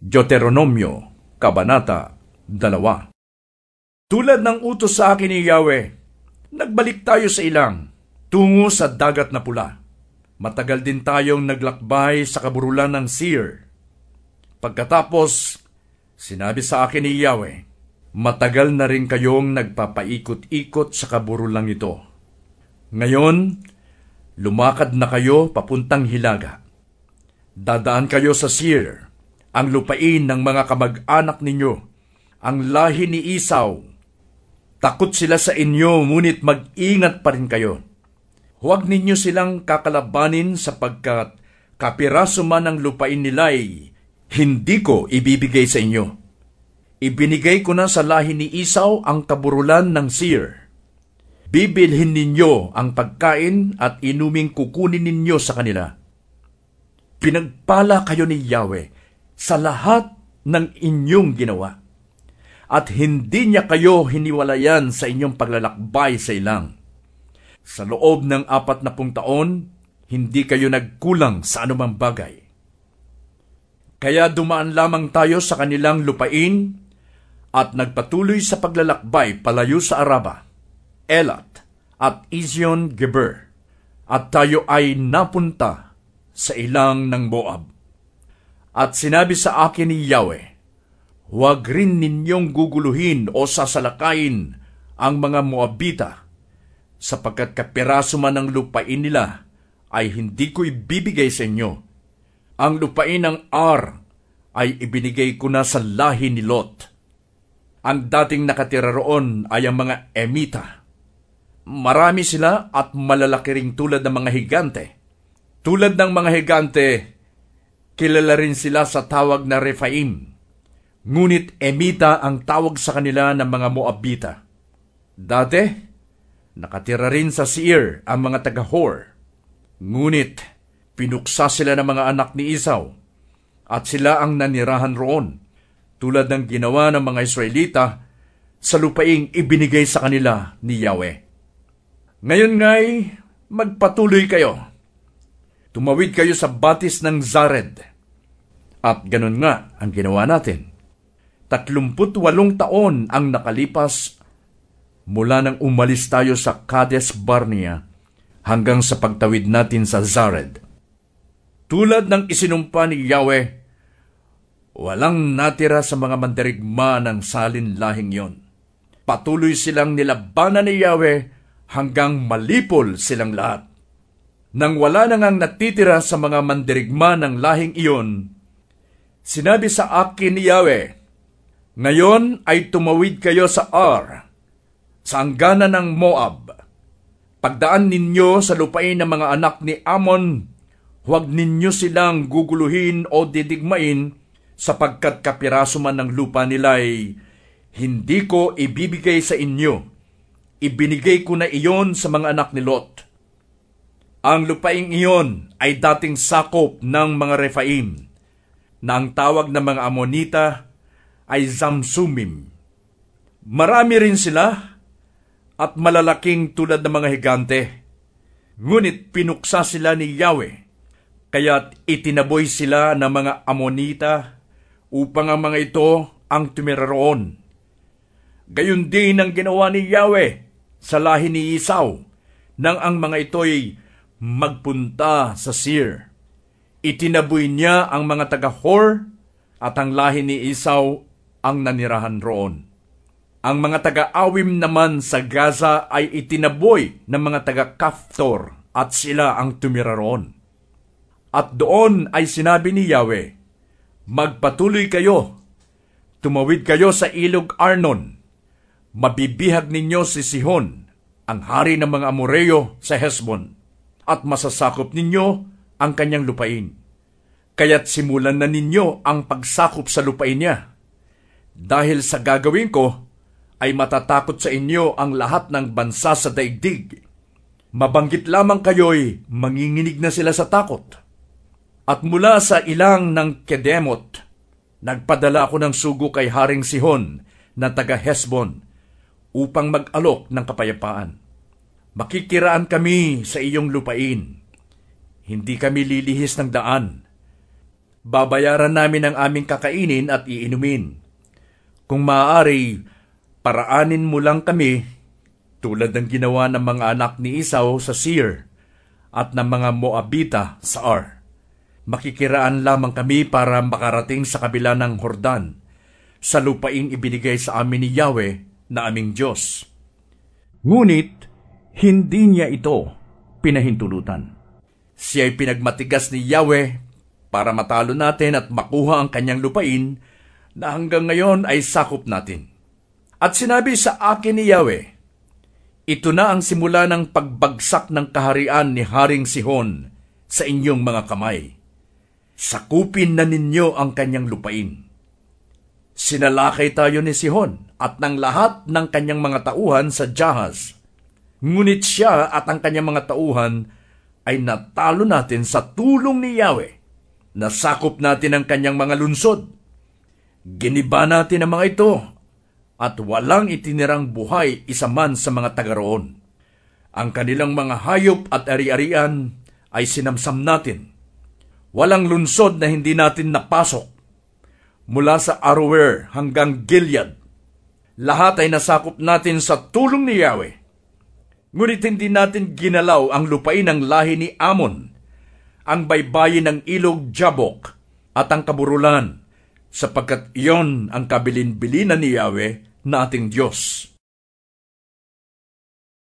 Deuteronomio, Kabanata 2 Tulad ng utos sa akin ni Yahweh, nagbalik tayo sa ilang, tungo sa dagat na pula. Matagal din tayong naglakbay sa kaburulan ng Seir. Pagkatapos, sinabi sa akin ni Yahweh, matagal na rin kayong nagpapaikot-ikot sa kaburulang ito. Ngayon, lumakad na kayo papuntang Hilaga. Dadaan kayo sa Seir, ang lupain ng mga kamag-anak ninyo, ang lahi ni Isaw. Takot sila sa inyo, ngunit mag-ingat pa rin kayo. Huwag ninyo silang kakalabanin sapagkat kapiraso man ang lupain nila'y hindi ko ibibigay sa inyo. Ibinigay ko na sa lahi ni Isaw ang kaburulan ng Seir. Bibilhin ninyo ang pagkain at inuming kukunin ninyo sa kanila. Pinagpala kayo ni Yahweh sa lahat ng inyong ginawa. At hindi niya kayo hiniwalayan sa inyong paglalakbay sa ilang. Sa loob ng apat na pung taon, hindi kayo nagkulang sa anumang bagay. Kaya dumaan lamang tayo sa kanilang lupain at nagpatuloy sa paglalakbay palayo sa Araba, Elat at Izion Geber, at tayo ay napunta sa ilang ng Moab. At sinabi sa akin ni Yahweh, Huwag rin ninyong guguluhin o sasalakayin ang mga Moabita, sapagkat kapiraso man ang lupain nila ay hindi ko ibibigay sa inyo. Ang lupain ng Ar ay ibinigay ko na sa lahi ni Lot. Ang dating nakatira roon ay ang mga Emita. Marami sila at malalaki ring tulad ng mga higante. Tulad ng mga higante, Kilala rin sila sa tawag na Rephaim. Ngunit Emita ang tawag sa kanila ng mga Moabita. Dati, nakatira rin sa Seir ang mga taga-Hor. Ngunit, pinuksa sila ng mga anak ni Isaw at sila ang nanirahan roon tulad ng ginawa ng mga Israelita sa lupaing ibinigay sa kanila ni Yahweh. Ngayon nga'y magpatuloy kayo. Tumawid kayo sa batis ng Zared at ganun nga ang ginawa natin. Tatlumput walong taon ang nakalipas mula nang umalis tayo sa Kades Barnea hanggang sa pagtawid natin sa Zared. Tulad ng isinumpa ni Yahweh, walang natira sa mga mandirigma ng salin lahing yon. Patuloy silang nilabanan ni Yahweh hanggang malipol silang lahat. Nang wala na ngang natitira sa mga mandirigma ng lahing iyon, Sinabi sa akin ni Yahweh, Ngayon ay tumawid kayo sa Ar, sa anggana ng Moab. Pagdaan ninyo sa lupain ng mga anak ni Amon, huwag ninyo silang guguluhin o didigmain sapagkat kapiraso man ng lupa nila'y hindi ko ibibigay sa inyo. Ibinigay ko na iyon sa mga anak ni Lot. Ang lupaing iyon ay dating sakop ng mga Rephaim na ang tawag ng mga Amonita ay Zamsumim. Marami rin sila at malalaking tulad ng mga higante. Ngunit pinuksa sila ni Yahweh, kaya't itinaboy sila ng mga Amonita upang ang mga ito ang tumira roon. Gayon din ang ginawa ni Yahweh sa lahi ni Isaw nang ang mga ito'y magpunta sa Seir. Itinaboy niya ang mga taga-Hor at ang lahi ni Isaw ang nanirahan roon. Ang mga taga-awim naman sa Gaza ay itinaboy ng mga taga-Kaftor at sila ang tumira roon. At doon ay sinabi ni Yahweh, Magpatuloy kayo, tumawid kayo sa ilog Arnon, mabibihag ninyo si Sihon, ang hari ng mga Amoreo sa Hesbon, at masasakop ninyo ang kanyang lupain. Kaya't simulan na ninyo ang pagsakop sa lupain niya. Dahil sa gagawin ko, ay matatakot sa inyo ang lahat ng bansa sa daigdig. Mabanggit lamang kayo'y manginginig na sila sa takot. At mula sa ilang ng Kedemot, nagpadala ako ng sugo kay Haring Sihon na taga Hesbon upang mag-alok ng kapayapaan. Makikiraan kami sa iyong lupain hindi kami lilihis ng daan. Babayaran namin ang aming kakainin at iinumin. Kung maaari, paraanin mo lang kami tulad ng ginawa ng mga anak ni Isaw sa Seir at ng mga Moabita sa Ar. Makikiraan lamang kami para makarating sa kabila ng Hordan, sa lupaing ibinigay sa amin ni Yahweh na aming Diyos. Ngunit, hindi niya ito pinahintulutan. Siya ay pinagmatigas ni Yahweh para matalo natin at makuha ang kanyang lupain na hanggang ngayon ay sakop natin. At sinabi sa akin ni Yahweh, Ito na ang simula ng pagbagsak ng kaharian ni Haring Sihon sa inyong mga kamay. Sakupin na ninyo ang kanyang lupain. Sinalakay tayo ni Sihon at ng lahat ng kanyang mga tauhan sa Jahaz. Ngunit siya at ang kanyang mga tauhan ay natalo natin sa tulong ni Yahweh. Nasakop natin ang kanyang mga lunsod. Giniba natin ang mga ito at walang itinirang buhay isa man sa mga taga roon. Ang kanilang mga hayop at ari-arian ay sinamsam natin. Walang lunsod na hindi natin napasok mula sa Aroer hanggang Gilead. Lahat ay nasakop natin sa tulong ni Yahweh. Ngunit hindi natin ginalaw ang lupain ng lahi ni Amon, ang baybayin ng ilog Jabok at ang kaburulan, sapagkat iyon ang kabilin-bilinan ni Yahweh na ating Diyos.